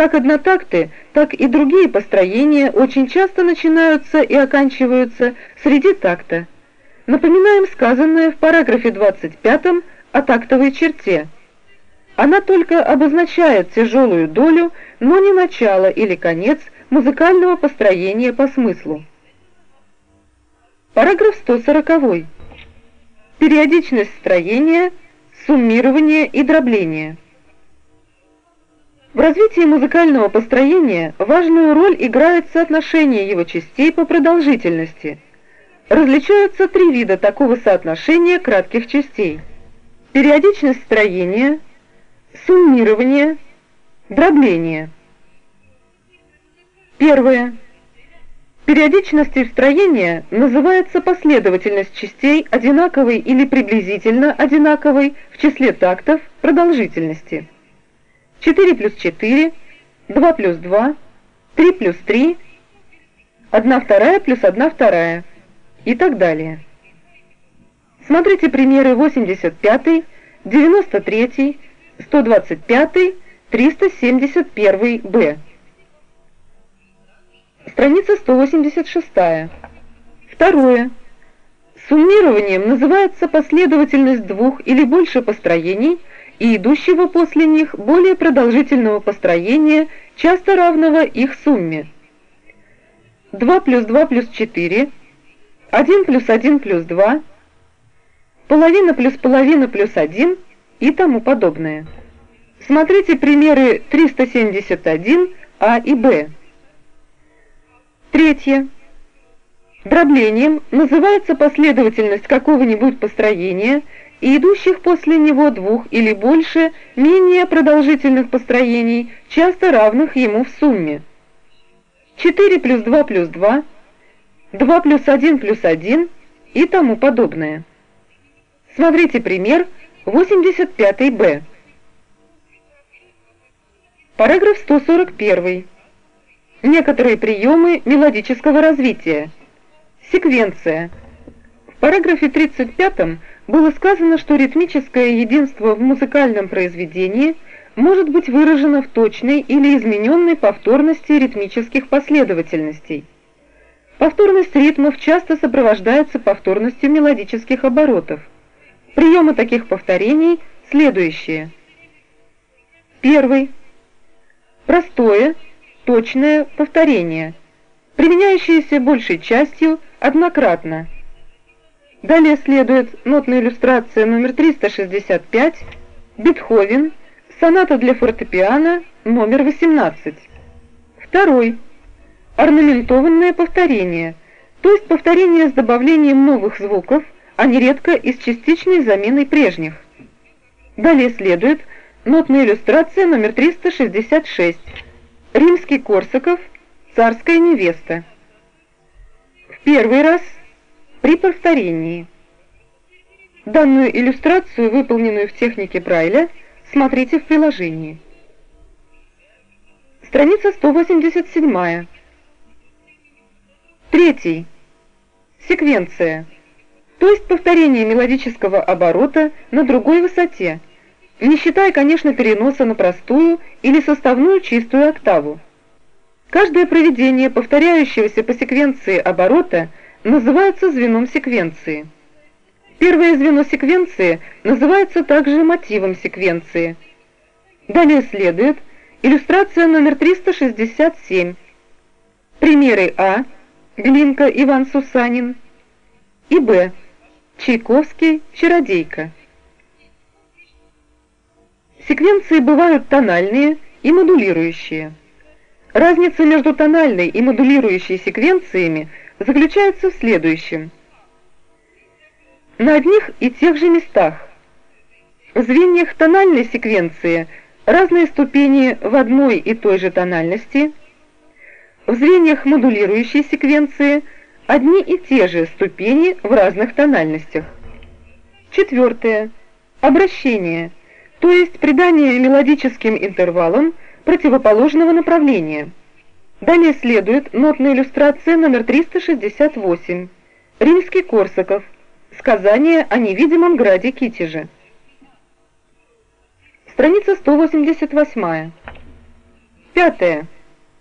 Как однотакты, так и другие построения очень часто начинаются и оканчиваются среди такта. Напоминаем сказанное в параграфе 25 о тактовой черте. Она только обозначает тяжелую долю, но не начало или конец музыкального построения по смыслу. Параграф 140. Периодичность строения, суммирование и дробление. В развитии музыкального построения важную роль играет соотношение его частей по продолжительности. Различаются три вида такого соотношения кратких частей. Периодичность строения, суммирование, дробление. Первое. Периодичностью строения называется последовательность частей одинаковой или приблизительно одинаковой в числе тактов продолжительности. 4 плюс 4, 2 плюс 2, 3 плюс 3, 1 вторая плюс 1 вторая и так далее. Смотрите примеры 85, 93, 125, 371 Б. Страница 186. Второе. Суммированием называется последовательность двух или больше построений – и идущего после них более продолжительного построения, часто равного их сумме. 2 плюс 2 плюс 4, 1 плюс 1 плюс 2, половина плюс половина плюс 1 и тому подобное. Смотрите примеры 371 А и Б. Третье. Дроблением называется последовательность какого-нибудь построения – и идущих после него двух или больше менее продолжительных построений, часто равных ему в сумме. 4 плюс 2 плюс 2, 2 плюс 1 плюс 1 и тому подобное. Смотрите пример 85-б. Параграф 141. Некоторые приемы мелодического развития. Секвенция. В параграфе 35 было сказано, что ритмическое единство в музыкальном произведении может быть выражено в точной или измененной повторности ритмических последовательностей. Повторность ритмов часто сопровождается повторностью мелодических оборотов. Приемы таких повторений следующие. Первый. Простое, точное повторение, применяющееся большей частью однократно – Далее следует нотная иллюстрация номер 365, Бетховен, соната для фортепиано номер 18. Второй. Орнаментованное повторение, то есть повторение с добавлением новых звуков, а нередко и с частичной заменой прежних. Далее следует нотная иллюстрация номер 366, Римский Корсаков, Царская невеста. В первый раз – при повторении. Данную иллюстрацию, выполненную в технике Брайля, смотрите в приложении. Страница 187. Третий. Секвенция. То есть повторение мелодического оборота на другой высоте, не считая, конечно, переноса на простую или составную чистую октаву. Каждое проведение повторяющегося по секвенции оборота – называется звеном секвенции. Первое звено секвенции называется также мотивом секвенции. Далее следует иллюстрация номер 367. Примеры А. Глинка Иван Сусанин и Б. Чайковский Чародейка. Секвенции бывают тональные и модулирующие. Разница между тональной и модулирующей секвенциями заключается в следующем. На одних и тех же местах в звеньях тональной секвенции разные ступени в одной и той же тональности, в звеньях модулирующей секвенции одни и те же ступени в разных тональностях. Четвертое. Обращение, то есть придание мелодическим интервалам противоположного направления. Далее следует нотная иллюстрация номер 368. Римский Корсаков. Сказание о невидимом граде Китеже. Страница 188. Пятое.